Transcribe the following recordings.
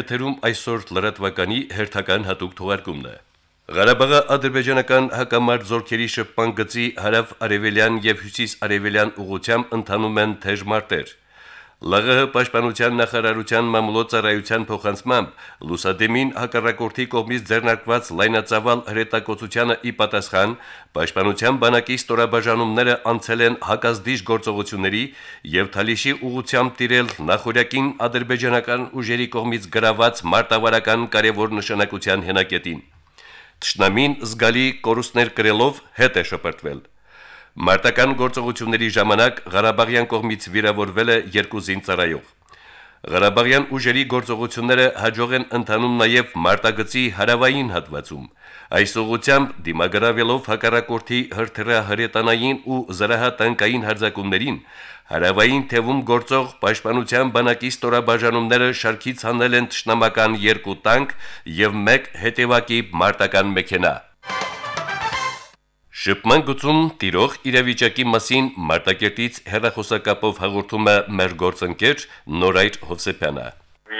Եթերում այսօր լրատվականի հերթական հատուկ թողարկումն է։ Ղարաբաղի ադրբեջանական հակամարտ զորքերի շփման գծի հարավ-արևելյան եւ հյուսիս-արևելյան ուղությամբ ընթանում են թեժ մարտեր։ ԼՂՀ պաշտպանության նախարարության մամուլոցարայության փոխանցմամբ Լուսադեմին հակառակորդի կողմից ձեռնարկված լայնածավալ հրետակոծությանը ի պատասխան պաշտպանության բանակի ստորաբաժանումները անցել են հակազդիժ գործողությունների եւ Թալիշի ուղությամբ տիրել նախորյակին ադրբեջանական ուժերի կողմից գրաված մարտավարական կարևոր նշանակության հենակետին։ Տշնամին զգալի կորուստներ կրելով հետ է շպրտվել։ Մարտական գործողությունների ժամանակ Ղարաբաղյան կողմից վիրավորվել է երկու զինծառայող։ Ղարաբաղյան ուժերի գործողությունները հաջող են ընթանում նաև Մարտագծի հարավային հատվածում։ Այս ուղությամբ դիմագրավելով հակառակորդի հրթիռահրետանային ու զրահատանկային հարձակումներին հարավային թևում գործող պաշտպանության բանակի ստորաբաժանումները շարքից հանել են ճշնամական երկու տանկ եւ մեկ հետևակի մարտական մեքենա։ Շփման գծում տիրող իրավիճակի մասին Մարտակերտից հերախոսակապով հաղորդում է մեր գործընկեր Նորայր Հովսեփյանը։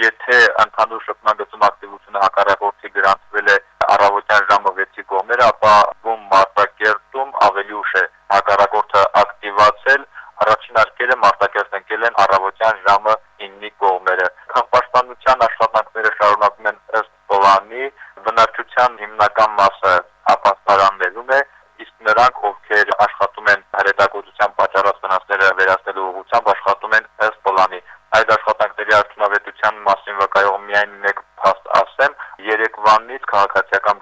Եթե ընդհանուր շփման գծում ակտիվությունը հակառակորդի գրանցվել է առավոտյան ժամը 6-ի կողմերը, ապա ում Մարտակերտում ավելի ուշ է հակառակորդը ակտիվացել, առաջին արկերը Մարտակերտ ընկել են առավոտյան ժամը 9-ի կողմերը։ Քաղաքապաշտպանության աշխատանքները շարունակվում են ըստ պլանի, բնակչության հիմնական մասը ապաստարաններում է, նրանք, ովքեր աշխատում են հրետակոծության պատճառած վնասները վերացնելու ուղղությամբ, աշխատում են ըստ պլանի։ Այդ աշխատանքների արդյունավետության մասին վկայող միայն մեկ փաստ ասեմ, Երևանից քաղաքացիական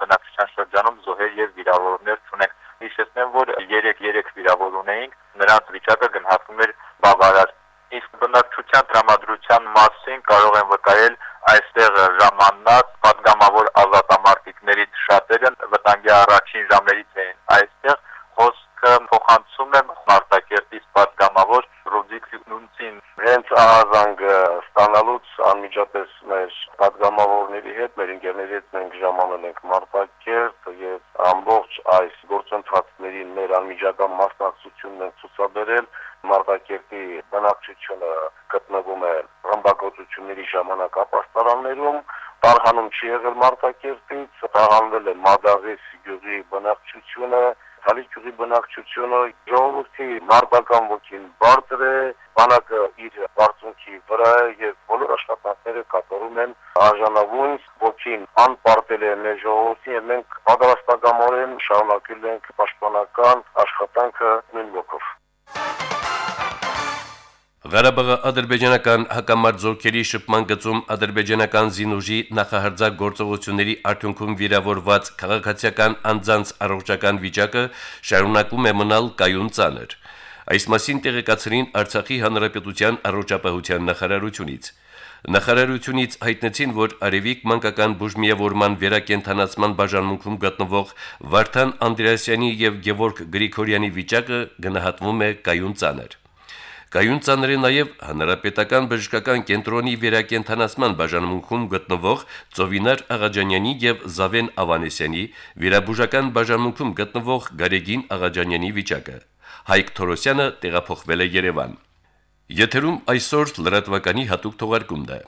ամբողջ այս գործընթացների մեր անմիջական մասնակցությունն են ցուցաբերել Մարտակերտի բնակչությունը գտնվում է ռմբակոծությունների ժամանակ ապաստարաններում Տարհանում չի եղել Մարտակերտից, տարհանվել է Մադաղիս գյուղի բնակչությունը, Թալի գյուղի բնակչությունը, ժողովրդի մարտական ոգին բարձր է, բանակը իր բարձունքի վրա է եւ բոլոր աշխատանքները կատարում են արժանավուն ոգին անպարտել է մեր ժողովրդին եւ մենք պատրաստակամորեն շարունակել ենք պաշտպանական աշխատանքը նույն ոգով։ Ղարաբաղի ադրբեջանական հակամարտ զորքերի շփման գծում ադրբեջանական զինուժի նախահարձակ գործողությունների արդյունքում վիրավորված քաղաքացիական անձանց առողջական վիճակը շարունակում է մնալ կայուն ծանր։ Այս մասին տեղեկացրին Արցախի հանրապետության առողջապահության նախարարությունից։ Նախարարությունից հայտնեցին, որ Արևիկ մանկական բուժմիավորման վերակենդանացման բաժանմունքում գտնվող Վարդան Անդրեասյանի եւ Գևորգ Գրիգորյանի վիճակը գնահատվում է կայուն ծանր։ Կայուն ծանր է նաև հանրապետական բժշկական կենտրոնի վերակենդանացման բաժանմունքում գտնվող Ծովինար Աղաջանյանի եւ Զավեն Ավանեսյանի վիրաբուժական բաժանմունքում գտնվող Գարեգին Աղաջանյանի վիճակը։ Հայկ Թորոսյանը տեղափոխվել է Երևան։ Եթերում այսօր լրատվականի հատուկ թողարկումն է։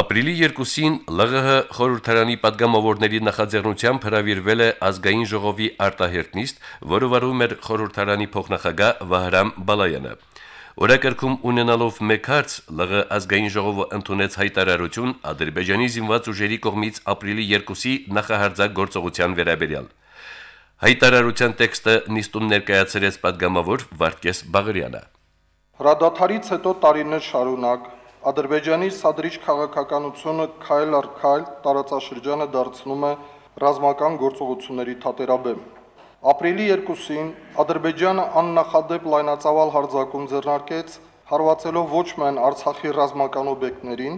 Ապրիլի 2-ին ԼՂՀ խորհրդարանի падգամավորների նախաձեռնությամբ հրավիրվել է ազգային ժողովի արտահերտնիստ, որը վարում էր խորհրդարանի փոխնախագահ Վահրամ Բալայանը։ Օրակարգում ունենալով մեկ հարց ԼՂ ազգային ժողովը ընդունեց հայտարարություն Ադրբեջանի զինված ուժերի կողմից ապրիլի 2-ի նախահարձակ գործողության վերաբերյալ։ Հայտարարության տեքստը նիստում ներկայացրեց падգամավոր Վարդգես Բաղարյանը։ Հրադադարից հետո տարիներ շարունակ Ադրբեջանի սադրիչ քաղաքականությունը քայլ առ քայլ տարածաշրջանը դարձնում է ռազմական գործողությունների թատերաբեմ։ Ապրիլի 2-ին Ադրբեջանը աննախադեպ լայնածավալ հարձակում ձեռնարկեց, հարվածելով ոչ միայն Արցախի ռազմական օբյեկտներին,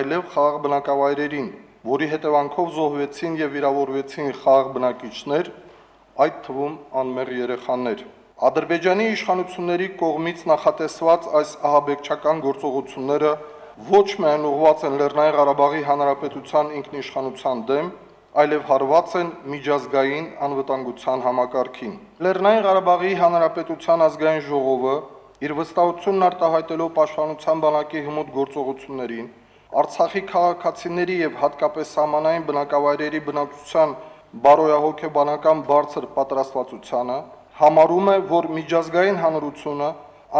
այլև խաղաղ բնակավայրերին, որի հետևանքով զոհվեցին եւ վիրավորվեցին խաղաղ բնակիչներ, այդ թվում անմեղ երեխաներ։ Ադրբեջանի իշխանությունների կողմից նախատեսված այս ահաբեկչական գործողությունները ոչ միայն ուղղված են Լեռնային Ղարաբաղի Հանրապետության ինքնիշխանության դեմ, այլև հարված են միջազգային անվտանգության համակարգին։ Լեռնային Ղարաբաղի Հանրապետության ազգային ժողովը իր վստահությունն արտահայտելով Պաշտպանության բանակի հմուտ գործողություններին Արցախի քաղաքացիների եւ հատկապես սահմանային բնակավայրերի բնակչության բարոյահոգեբանական բարձր պատրաստվածությանը, համարում է, որ միջազգային հանրությունը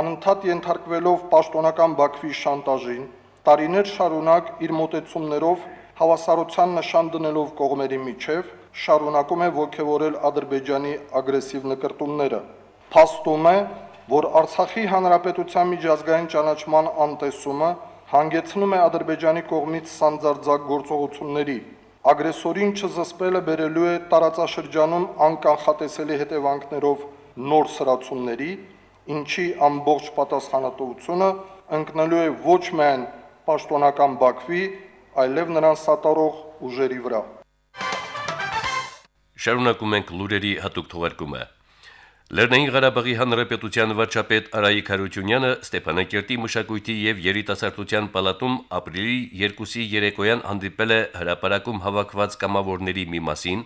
անընդհատ ենթարկվելով պաշտոնական Բաքվի շանտաժին, տարիներ շարունակ իր մոտեցումներով հավասարության նշան դնելով կողմերի միջև շարունակում է ողջևորել Ադրբեջանի ագրեսիվ նկարտումները։ Փաստում է, որ Արցախի հանրապետության միջազգային ճանաչման անտեսումը հանգեցնում է Ադրբեջանի կողմից սանձարձակ գործողությունների։ Ագրեսորին չզսպելը բերելու է տարածաշրջանում անկանխատեսելի հետևանքներով նոր սրացումների, ինչի ամբողջ պատասխանատվությունը ընկնելու է ոչ միայն պաշտոնական Բաքվի, այլև նրան սատարող ուժերի վրա։ Շարունակում ենք լուրերի հատուկ թողարկումը։ Լեռնային Ղարաբաղի Հանրապետության վարչապետ Արայիկ Հարությունյանը Ստեփանակերտի մշակույթի եւ երիտասարդության պալատում ապրիլի 2-ի երեկոյան հանդիպել է հրապարակում հավաքված կամավորների մի մասին,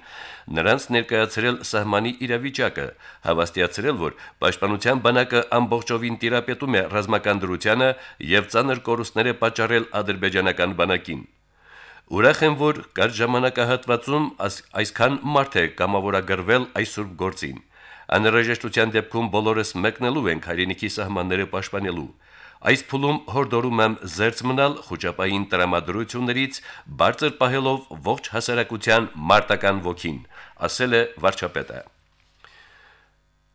նրանց ներկայացրել սահմանի իրավիճակը, հավաստիացրել, որ Պաշտպանության բանակը ամբողջովին տիրապետում է ռազմական եւ ցաներ կորուստներ է պատճառել ադրբեջանական բանակին։ Ուրախ եմ, որ կար ժամանակահատվածում այսքան մարդ է կամավորագրվել այս սուրբ գործին։ Անհրաժեշտության դեպքում բոլորս մեկնելու ենք հայրենիքի սահմանները պաշտպանելու։ Այս փուլում հորդորում եմ զերծ մնալ խոճապային տրամադրություններից, բարձր պահելով ողջ հասարակության մարտական ոգին, ասել է վարչապետը։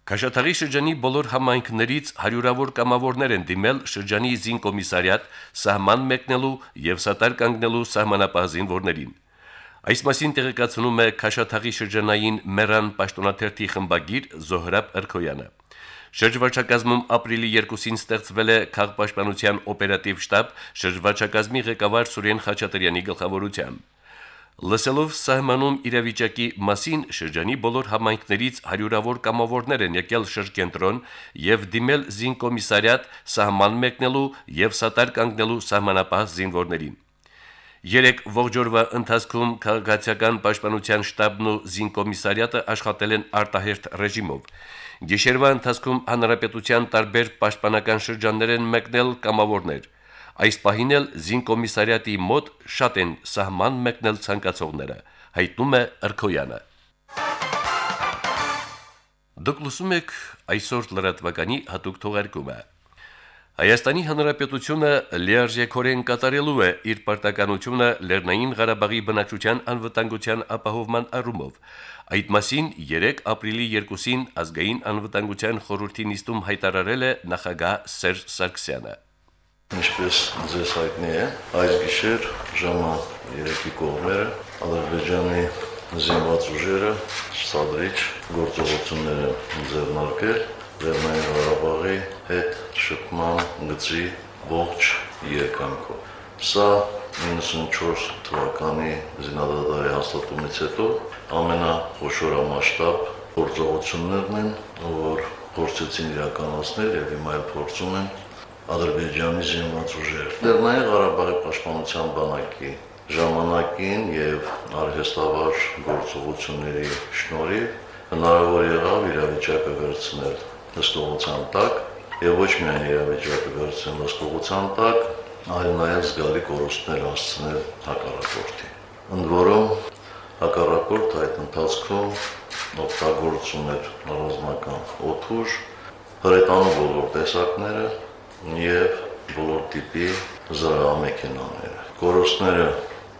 Քաշաթաղի շրջանի բոլոր համայնքներից հարյուրավոր կամավորներ են դիմել շրջանի զինկոմիսարիատ սահման մեկնելու եւ սատար կանգնելու սահմանապահ զինվորներին։ Այս մասին տեղեկացնում է Քաշաթաղի շրջանային Մերան պաշտոնաթերթի խմբագիր Զոհրաբ Արքոյանը։ Շրջվարչակազմում ապրիլի 2-ին ստեղծվել է քաղաքապաշտպանության օպերատիվ շտաբ շրջվարչակազմի ղեկավար Սուրեն Խաչատրյանի գլխավորությամբ։ Լսելով սահմանում իրավիճակի մասին շրջանի բոլոր համայնքներից հարյուրավոր կամավորներ են եկել շրջենտրոն եւ դիմել զինկոմիսարիատ սահման մեկնելու եւ սատար կանգնելու սահմանապահ զինվորներին։ Երեք ողջորվա ընթացքում քաղաքացիական պաշտպանության շտաբն ու զինկոմիսարիատը աշխատել են արտահերթ ռեժիմով։ Գիշերվա ընթացքում հանրապետության տարբեր պաշտպանական շրջաններ են մեկնել կամավորներ։ Այս պահին էլ զինկոմիսարիատի մոտ շատ են սահման մեկնել ցանկացողները, հայտնում է Արքոյանը։ Դուք լսում եք այսօր լրատվականի հատուկ թողարկումը։ Հայաստանի Հանրապետությունը լիարժեքորեն կատարելու է իր պարտականությունը Լեռնային Ղարաբաղի բնակչության անվտանգության ապահովման առումով։ Այդ մասին 3 ապրիլի 2-ին ազգային անվտանգության խորհրդի նիստում հայտարարել է նախագահ Սերժ Սարգսյանը։ Ինչպես ձեզ հայտնի է, այս գիշեր ժամը 3-ի կողմերը Ադրբեջանի զինված ուժերը սադրիչ գործողությունները ձեռնարկել Լեռնային Ղարաբաղի հետ շփման գծի ողջ երկանքով։ Սա 94 թվականի զինադադարի հաստատումից հետո ամենախոշորամասշտաբ գործողություններն են, որ փորձեցին իրականացնել եւ հիմա էլ փորձում են Ադրբեջանի զինված ուժեր։ Լեռնային Ղարաբաղի պաշտպանության բանակի ժամանակին եւ արհեստավար գործողությունների շնորհիվ հնարավոր եղավ իրավիճակը վերցնել նստողության տակ եւ ոչ միայն իրավիճակը վերցնել նստողության տակ, այլ նաեւ զգալի կորուստներ հասցնել հակառակորդի։ Ընդ որում հակառակորդը այդ ընթացքում օգտագործում էր ռազմական օթուր, հրետանու բոլոր տեսակները եւ բոլոր տիպի զրահամեքենաները։ Կորուստները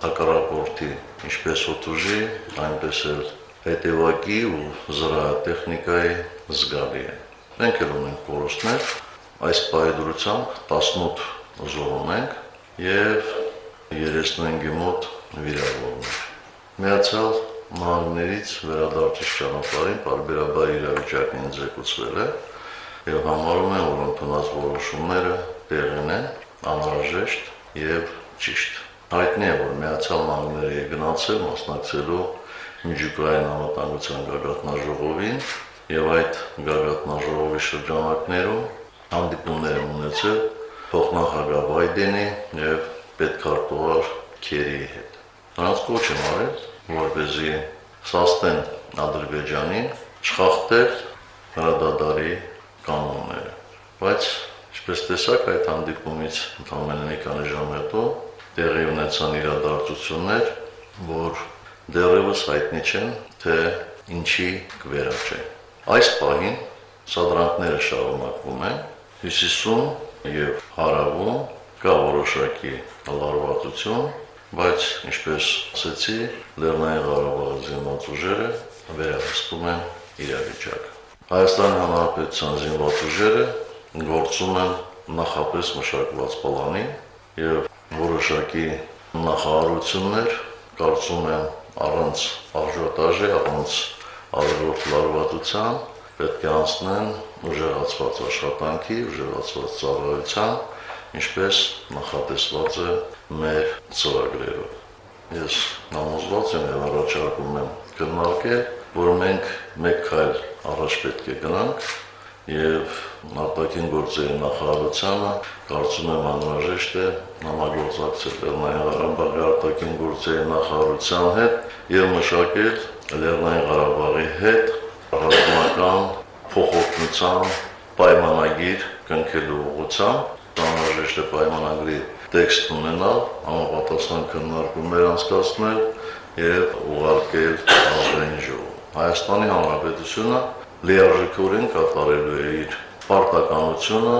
հակառակորդի ինչպես օթուժի, այնպես էլ հետևակի ու զրահատեխնիկայի զգալի է։ Մենք էլ ունենք կորուստներ, այս պայդրությամբ 18 զոհում ենք եւ 35-ի մոտ վիրավորներ։ Միացյալ նահանգներից վերադարձի ճանապարհին բարբերաբար իրավիճակն ինձեկուցվել է եւ համարում են, որ ընդունած որոշումները տեղին են անհրաժեշտ եւ ճիշտ։ Հայտնի է, որ Միացյալ Նահանգները գնացել մասնակցելու միջուկային անվտանգության գագաթնաժողովին եւ այդ գագաթնաժողովի շրջանակներում հանդիպումներ ունեցել փոխնախագահ Բայդենի եւ պետքարտուղար Քերիի հետ։ Նրանց կոչ եմ արել, որպեսզի սաստեն Ադրբեջանին չխախտել հրադադարի կանոնները։ Բայց ինչպես տեսակ այդ հանդիպումից ընդամենը մի քանի ժամ հետո տեղի ունեցան իրադարձություններ, որ դեռևս հայտնի չեն, թե ինչի կվերաճեն։ Այս պահին սադրանքները շարունակվում են հյուսիսում եւ հարավում կա որոշակի լարվածություն, բայց ինչպես ասեցի, Լեռնային Ղարաբաղի զինված ուժերը վերահսկում են իրավիճակը։ Հայաստանի Հանրապետության զինված ուժերը գործում են նախապես մշակված պլանի եւ որոշակի նախարարություններ կարծում եմ առանց արժոտաժի, առանց արժոտ լարվածության պետք է անցնեն ուժեղացված աշխատանքի, ուժեղացված ծառայության, ինչպես նախատեսված է մեր ծրագրերով։ Ես համոզված եմ եւ առաջարկում եմ քննարկել, որ մենք մեկ քայլ առաջ պետք է գնանք եւ արտաքին գործերի նախարարությունը կարծում եմ անհրաժեշտ է համագործակցել Լեռնային Ղարաբաղի արտաքին գործերի նախարարության հետ եւ մշակել Լեռնային Ղարաբաղի հետ ռազմական փոխօգնության պայմանագիր կնքելու ուղղությամբ անհրաժեշտ է պայմանագրի տեքստ ունենալ, համապատասխան քննարկումներ անցկացնել եւ ուղարկել ազգային ժողով։ Հայաստանի Հանրապետությունը լիարժեքորեն կատարելու է իր պարտականությունը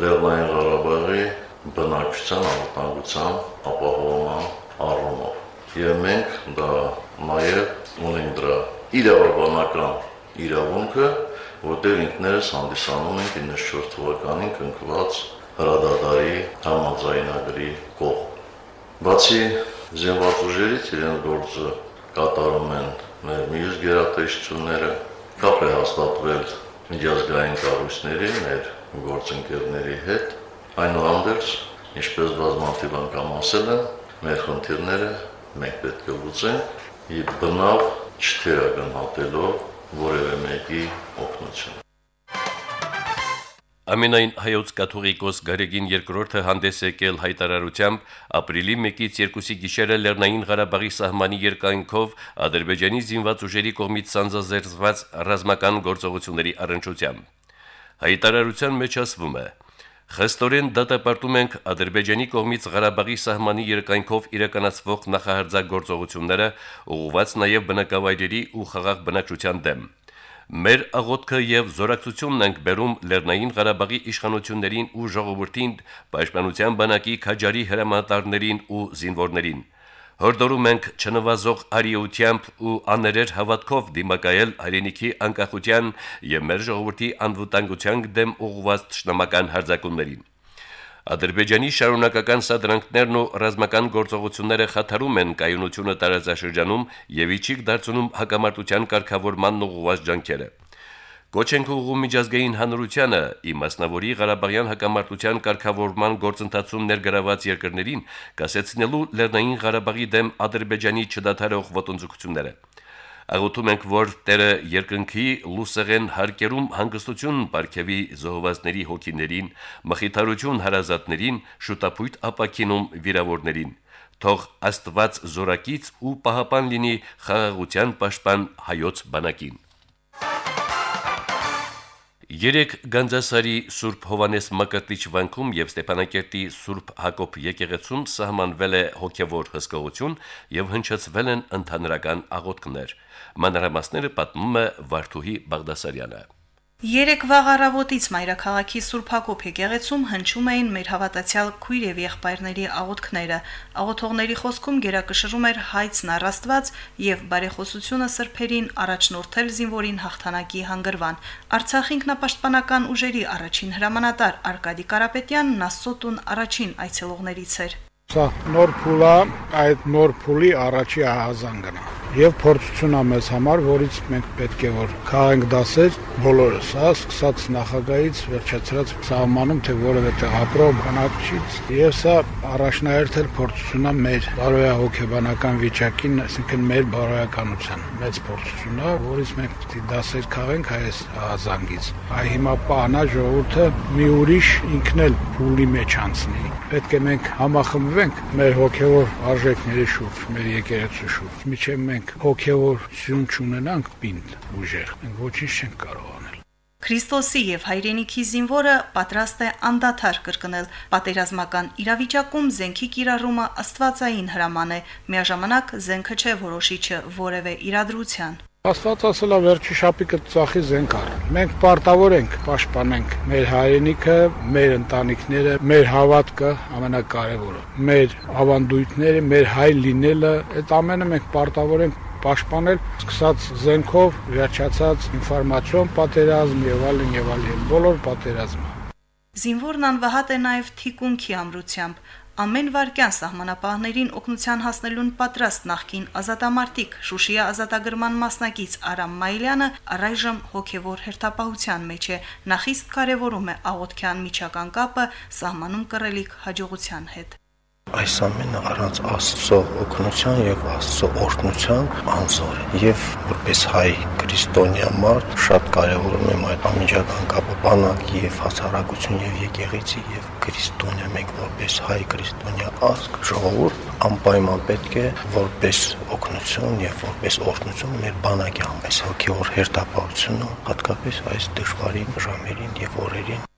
Լեռնային Ղարաբաղի բնակչության անվտանգության ապահովման առումով։ Եվ մենք դա նաև ունենք դրա իրավաբանական իրավունքը, որտեղ ինքներս հանդիսանում ենք 94 թվականին կնքված հրադադարի համաձայնագրի կողմ։ Բացի զինված ուժերից իրենց գործը կատարում են մեր մյուս գերատեսչությունները, կապ է հաստատվել միջազգային կառույցների, մեր գործընկերների հետ, այնուհանդերձ, ինչպես բազմաթիվ անգամ ասել եմ, մեր խնդիրները մենք պետք է լուծենք բնավ չթերագնահատելով որևէ մեկի օգնություն։ Ամենայն հայոց կաթողիկոս Գարեգին II-ը հանդես եկել հայտարարությամբ ապրիլի 1-ից 2-ի գիշերը Լեռնային Ղարաբաղի սահմանի երկայնքով Ադրբեջանի զինված ուժերի կողմից սանձազերծված ռազմական գործողությունների առընչությամբ։ Հայտարարության մեջ ասվում է. Խստորեն դատապարտում ենք Ադրբեջանի կողմից Ղարաբաղի սահմանի երկայնքով իրականացվող նախահարձակ ուղղված նաև բնակավայրերի ու խաղաղ բնակչության դեմ։ Մեր աղոթքը եւ զորակցությունն ենք բերում Լեռնային Ղարաբաղի իշխանություններին ու ժողովրդին, պաշտպանության բանակի քաջարի հրամանատարներին ու զինվորներին։ Հորդորում ենք չնվազող արիությամբ ու աներեր հավատքով դիմակայել հայրենիքի անկախության եւ մեր ժողովրդի անվտանգության դեմ ուղղված ճշնամական հարձակումներին։ Ադրբեջանի շարունակական սադրանքներն ու ռազմական գործողությունները խաթարում են կայունությունը տարածաշրջանում եւ իջիկ դարձնում հակամարտության կարգավորման ուղղված ջանքերը։ Կոչ ենք ուղղում միջազգային հանրությանը՝ ի մասնավորի Ղարաբաղյան հակամարտության կարգավորման գործընթացում ներգրաված երկրներին կասեցնելու Լեռնային Ղարաբաղի դեմ Ադրբեջանի չդադարող ոտնձգությունները։ Աղոթում ենք, որ Տերը երկնքի լուսեղեն հարկերում հանգստություն ապարգևի զոհվածների հոգիներին, մխիթարություն հարազատներին, շուտապույտ ապակինում վիրավորներին։ Թող Աստված զորակից ու պահապան լինի խաղաղության պաշտպան հայոց բանակին։ Երեք Գանձասարի Սուրբ Հովանես Մկրտիչ վանքում եւ Ստեփանակերտի Սուրբ Հակոբ եկեղեցում սահմանվել է հոգեվոր հսկողություն եւ հնչեցվել են ընդհանրական աղոթքներ։ Մանրամասները պատմում է Վարդուհի Բաղդասարյանը։ Երեք վաղ առավոտից Մայրաքաղաքի Սուրբ Հակոբ եկեղեցում հնչում էին մեր հավատացյալ քույր եւ եղբայրների աղոթքները։ Աղոթողների խոսքում գերակշռում էր հայցն առաստված եւ բարեխոսությունը սրբերին առաջնորդել զինվորին հաղթանակի հանգրվան։ Արցախ ինքնապաշտպանական ուժերի առաջին հրամանատար Արկադի Կարապետյանն Ասոտուն առաջին այցելողներից էր։ Սա նոր փուլ է, այդ նոր փուլի առաջի ահազանգն է եւ փորձություն է մեզ համար, որից մենք պետք է որ քաղենք դասեր բոլորս, հա, սկսած նախագահից վերջացրած սահմանում, թե որևէ տեղ ապրող բնակչից, եւ սա առաջնահերթել փորձություն է մեր բարոյահոգեբանական վիճակին, այսինքն մեր բարոյականության մեծ փորձություն է, որից մենք դասեր քաղենք այս ազանգից։ Այ հիմա պահանա ժողովուրդը մի ուրիշ ինքն էլ փուլի մեջ անցնի։ Պետք է մենք համախմբվենք մեր հոգեվոր արժեքների շուրջ, մեր եկեղեցու շուրջ, միջև մենք մենք հոգևոր սյուն չունենանք պինդ ուժեղ, մենք ոչինչ չենք կարող անել։ Քրիստոսի եւ հայրենիքի զինվորը պատրաստ է անդադար կրկնել պատերազմական իրավիճակում զենքի կիրառումը աստվածային հրաման է, միաժամանակ զենքը չէ որոշիչը որևէ իրադրության։ Աստված ասել է վերջի շապիկը ծախի զենք առ։ Մենք պարտավոր ենք պաշտպանենք մեր հայրենիքը, մեր ընտանիքները, մեր հավատքը, ամենակարևորը։ Մեր ավանդույթները, մեր հայ լինելը, այդ ամենը մենք պարտավոր ենք պաշտպանել, սկսած զենքով, վերջացած ինֆորմացիոն պատերազմ եւ այլն եւ այլն, բոլոր պատերազմը։ Զինվորն անվհատ է նաև թիկունքի ամրությամբ։ Ամեն վարքյան սահմանապահներին օգնության հասնելուն պատրաստ նախկին ազատամարտիկ Շուշիա ազատագրման մասնակից Արամ Մայլյանը առայժմ հոգևոր հերթապահության մեջ է։ Նախիսկ կարևորում է աղոթքյան միջական կապը սահմանում կռելիք հաջողության հետ այս ամենը առանց Աստծո օգնության եւ Աստծո օրհնության անզոր է եւ որպես հայ քրիստոնյա մարդ շատ կարեւորում եմ այդ ամիջական կապը բանակի եւ հասարակություն եւ եկեղեցի եւ քրիստոնյա մենք որպես հայ քրիստոնյա ազգ ժողովուրդ անպայման պետք է որպես օգնություն եւ որպես օրհնություն մեր բանակի ամես հոգեոր հերթապահությունը հատկապես այս դժվարին ժամերին եւ օրերին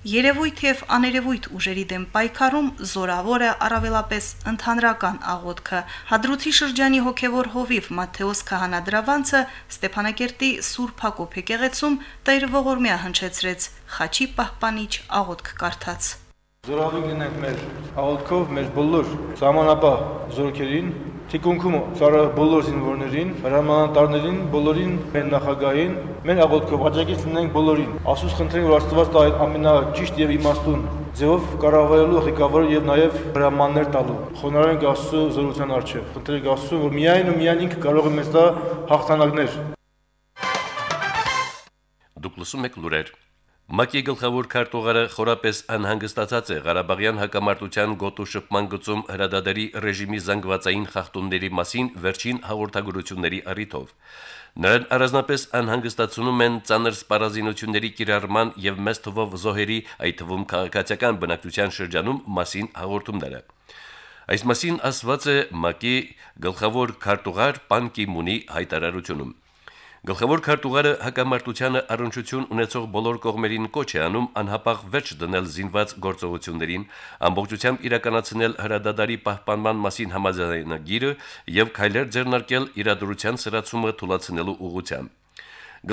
Երևույթ եւ աներևույթ ուժերի դեմ պայքարում զորավոր է առավելապես ընդհանրական աղոթքը։ Հադրութի շրջանի հոգևոր հովիվ Մատթեոս Քահանադրավանցը Ստեփանակերտի Սուրբ Հակոբ եկեղեցում Տեր ողորմյա հնչեցրեց խաչի պահպանիչ աղոթք կարդաց։ Զորավի լինենք մեր աղոթքով մեր բոլոր ժամանապահ զորքերին, թիկունքում ծառա բոլոր զինվորներին, հրամանատարներին, բոլորին, մեր նախագահին, մեր աղոթքով աջակից լինենք բոլորին։ Աստուծո խնդրենք, որ Աստված տա այդ ամենաճիշտ եւ իմաստուն ձևով կառավարելու ղեկավարը եւ նաեւ հրամաններ տալու։ Խոնարհենք Աստծո զորության արչեւ։ Խնդրենք Աստծո, որ միայն ու միայն ինքը կարող է մեզ տա հաղթանակներ։ Դուք լսում եք լուրեր ՄԱԿ-ի գլխավոր քարտուղարը խորապես անհանգստացած է Ղարաբաղյան հակամարտության գոտու շփման գծում հրադադարի ռեժիմի զանգվածային խախտումների մասին վերջին հաղորդագրությունների առիթով։ Նրան առանձնապես անհանգստացնում են ցաներ սպառազինությունների կիրառման եւ մեծ թվով զոհերի, այդ թվում քաղաքացիական բնակչության շրջանում մասին հաղորդումները։ Այս մասին ասված է ՄԱԿ-ի գլխավոր քարտուղար Պան Կիմունի հայտարարությունում։ Գլխավոր քարտուղարը հակամարտությանը առնչություն ունեցող բոլոր կողմերին կոչ է անում անհապաղ վերջ դնել զինված գործողություններին, ամբողջությամբ իրականացնել հրադադարի պահպանման մասին համաձայնագիրը եւ քայլեր ձեռնարկել իրադրության սրացումը թույլատնելու ուղղությամբ։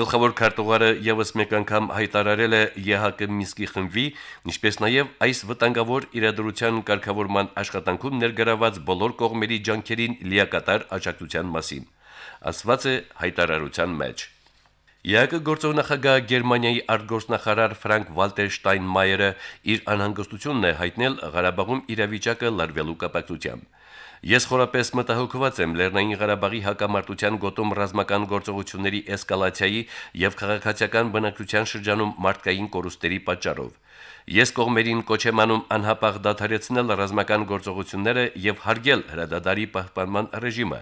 Գլխավոր քարտուղարը եւս մեկ անգամ հայտարարել է ԵՀԿ Մինսկի խմբի, ինչպես նաեւ այս վտանգավոր իրադրության կարգավորման աշխատանքում ներգրաված բոլոր կողմերի ջանքերին լիակատար աջակցության մասին ասված է հայտարարության մեջ։ ԵԱԿ գործողնախագահ Գերմանիայի արտգործնախարար Ֆրանկ Վալտեր Շտայնմայերը իր անհանգստությունն է հայտնել Ղարաբաղում իրավիճակը լարվելու կապակցությամբ։ Ես խորապես մտահոգված եմ Լեռնային Ղարաբաղի հակամարտության գոտում ռազմական գործողությունների էսկալացիայի եւ քաղաքացիական բնակչության շրջանում մարդկային կորուստերի պատճառով։ Ես կողմերին կոչ եմ անում անհապաղ դադարեցնել ռազմական գործողությունները եւ հարգել հրադադարի պահպանման ռեժիմը,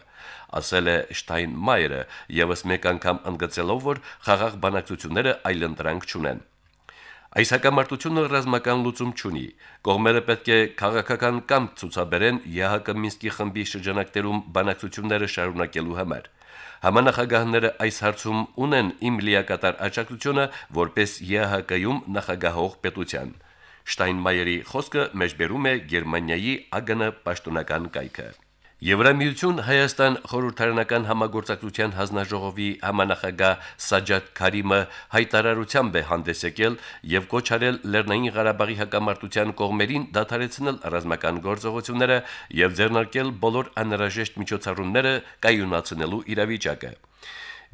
ասել է Շտայնմայերը եւս մեկ անգամ ընդգծելով, որ խաղաղ բանակցությունները այլընտրանք չունեն։ Այս հակամարտությունը ռազմական լուծում չունի։ Կողմերը պետք է քաղաքական կամ ցուցաբերեն ԵՀԿ Մինսկի խմբի շրջանակներում բանակցությունները շարունակելու համար։ Համանախագահները այս հարցում ունեն իմ լիակատար աջակցությունը որպես ԵՀԿ-ում նախագահող պետության։ Շտայնմայերի խոսքը մեջբերում է Գերմանիայի ԱԳՆ պաշտոնական կայքը։ Եվրամիություն Հայաստան խորհրդարանական համագործակցության հանձնաժողովի համանախագահ Սաջադ Քարիմը հայտարարությամբ է հանդես եկել եւ կոչ արել Լեռնային Ղարաբաղի հակամարտության կողմերին դադարեցնել ռազմական գործողությունները եւ ձեռնարկել բոլոր անհրաժեշտ միջոցառումները կայունացնելու իրավիճակը։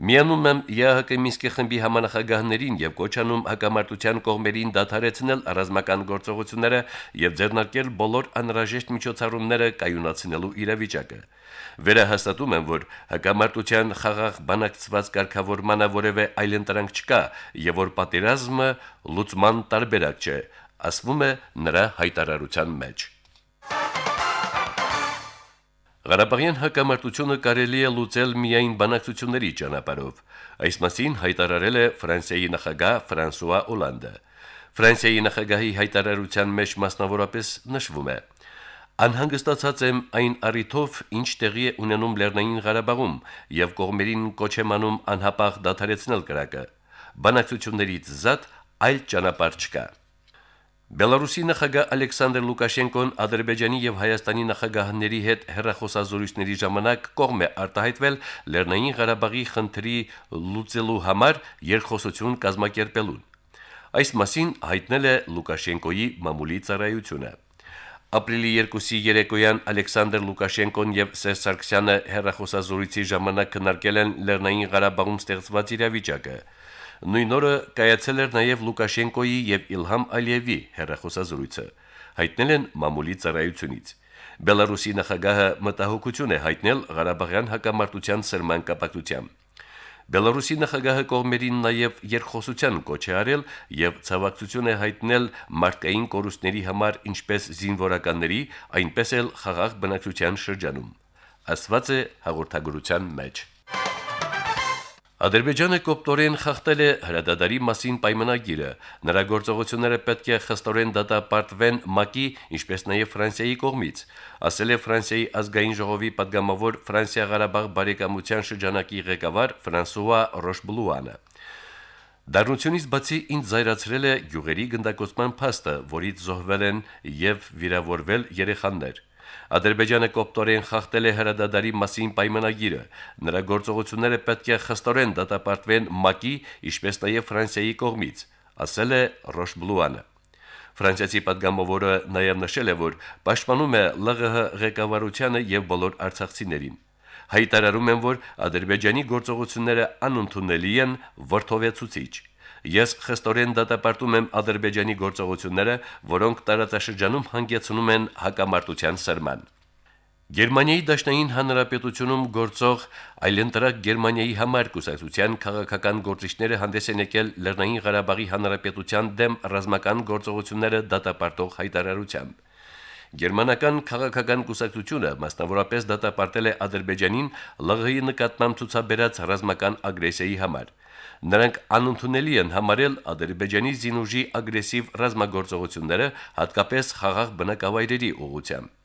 Միանում եմ ԵՀԿ Մինսկի խմբի համանախագահներին եւ կոչանում հակամարտության կողմերին դադարեցնել ռազմական գործողությունները եւ ձեռնարկել բոլոր անհրաժեշտ միջոցառումները կայունացնելու իրավիճակը։ Վերահաստատում եմ, որ հակամարտության խաղաղ բանակցված կարգավորմանը որևէ այլընտրանք չկա եւ որ պատերազմը լուծման տարբերակ չէ, ասվում է նրա հայտարարության մեջ։ Ղարաբաղյան հակամարտությունը կարելի է լուծել միայն բանակցությունների ճանապարհով։ Այս մասին հայտարարել է Ֆրանսիայի նախագահ Ֆրանսուয়া Օլանդը։ Ֆրանսիայի նախագահի հայտարարության մեջ մասնավորապես նշվում է. Անհանգստացած եմ այն առիթով, ինչ տեղի է ունենում Լեռնային Ղարաբաղում եւ կողմերին կոչ եմ անում անհապաղ դադարեցնել կրակը։ բանակցություններից զատ այլ ճանապարհ չկա։ Բելարուսի նախագահ Ալեքսանդր Լուկաշենկոն Ադրբեջանի եւ Հայաստանի նախագահների հետ հերրախոսազրույցների ժամանակ կողմ է արտահայտվել Լեռնային Ղարաբաղի խնդրի լուծելու համար երկխոսություն կազմակերպելուն։ Այս մասին հայտնել է Լուկաշենկոյի մամուլի ծառայությունը։ Ապրիլի 2-ի երեկոյան Ալեքսանդր Լուկաշենկոն եւ Սերժ Սարգսյանը հերրախոսազրույցի ժամանակ քննարկել են Լեռնային Ղարաբաղում ստեղծված իրավիճակը։ Նույն օրը կայացել էր նաեւ Լուկաշենկոյի եւ Իլհամ Ալիևի հերրախոսազրույցը։ Հայտնել են մամուլի ծառայությունից։ Բելարուսի նախագահը մտահոգություն է հայտնել Ղարաբաղյան հակամարտության սրման կապակցությամբ։ Բելարուսի նախագահը կողմերին նաև երկխոսության կոչ է արել եւ ցավակցություն է հայտնել մարդկային կորուստների համար ինչպես զինվորականների, այնպես էլ խաղաղ բնակչության շրջանում։ Ասված է հաղորդագրության մեջ։ Ադրբեջանը կոպտորեն խախտել է հրադադարի մասին պայմանագիրը։ Նրա գործողությունները պետք է խստորեն դատապարտվեն ՄԱԿ-ի, ինչպես նաև Ֆրանսիայի կողմից, ասել է Ֆրանսիայի ազգային ժողովի падգամավոր Ֆրանսիա-Ղարաբաղ բարեկամության շրջանակի ղեկավար Ֆրանսուয়া Ռոշբլուանը։ Դառնությունից բացի ինձ զայրացրել է յուղերի գնդակոծման փաստը, որից զոհվել են եւ վիրավորվել երեխաներ։ Ադրբեջանը կոպտորեն խախտել է հրադադարի մասին պայմանագիրը։ Նրա գործողությունները պետք է խստորեն դատապարտվեն ՄԱԿ-ի, ինչպես նաև Ֆրանսիայի կողմից, ասել է Ռոշբլուանը։ Ֆրանսիացի падգամավորը նաև նշել է, որ պաշտպանում է ԼՂՀ ղեկավարությանը եւ բոլոր արցախցիներին։ Հայտարարում են, որ Ադրբեջանի գործողությունները անընդունելի են, վրթովեցուցիչ Ես խստորեն դատապարտում եմ Ադրբեջանի գործողությունները, որոնք տարածաշրջանում հանգեցնում են հակամարտության սրման։ Գերմանիայի Դաշնային Հանրապետությունում գործող այլընտրակ Գերմանիայի համար կուսակցության քաղաքական գործիչները հանդես են եկել Լեռնային Ղարաբաղի Հանրապետության դեմ ռազմական գործողությունները դատապարտող հայտարարությամբ։ Գերմանական քաղաքական կուսակցությունը մասնավորապես դատապարտել է Ադրբեջանին ԼՂՀ-ի նկատմամբ ցուցաբերած ռազմական ագրեսիայի համար։ Նրանք անընդունելի են համարել Ադրբեջանի զինուժի ագրեսիվ ռազմագործողությունները, հատկապես խաղաղ բնակավայրերի ուղղությամբ։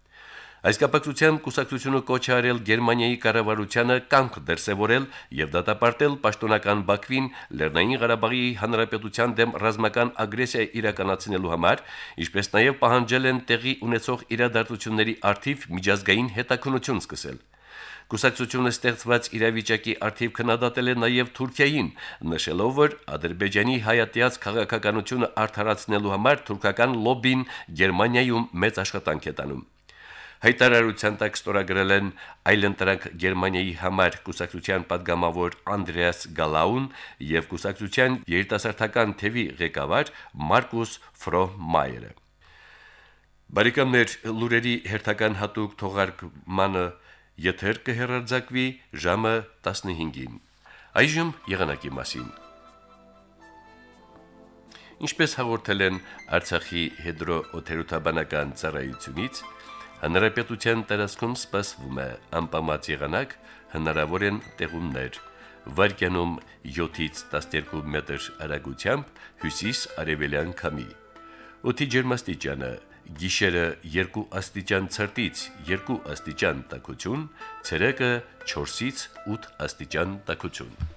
Այս կապակցությամբ կուսակցությունը կոչ արել Գերմանիայի կառավարությանը կամք դրսևորել եւ դատապարտել պաշտոնական Բաքվին Լեռնային Ղարաբաղի Հանրապետության դեմ ռազմական ագրեսիա իրականացնելու համար, ինչպես նաեւ պահանջել են տեղի ունեցող իրադարձությունների արդիվ միջազգային հետաքննություն սկսել։ Կուսակցությունը ստեղծված իրավիճակի արդիվ քննադատել է նաև Թուրքիային, նշելով, որ Ադրբեջանի հայատյաց քաղաքականությունը արդարացնելու համար թուրքական լոբին Գերմանիայում մեծ աշխատանք է տանում։ Հայտարարության տակ ստորագրել են այլընտրանք Գերմանիայի համար կուսակցության падգամավոր Անդրեաս Գալաուն եւ կուսակցության երիտասարդական թևի ղեկավար Մարկուս Ֆրոմայերը։ Բարեկամներ, լուրերի հերթական հատուկ թողարկմանը Եթեր կհեռարձակվի ժամը 15-ին։ Այժմ եղանակի մասին։ Ինչպես հաղորդել են Արցախի հիդրոօթերոթաբանական ծառայությունից, հնարապետության տարածքում սպասվում է անպամած եղանակ, հնարավոր են տեղումներ։ Վարկյանում 7-ից 12 մետր արագությամբ հյուսիս-արևելյան քամի։ Օդի ջերմաստիճանը գիշերը 2 աստիճան ցրտից 2 աստիճան տաքություն, ցերեկը 4-ից 8 աստիճան տաքություն։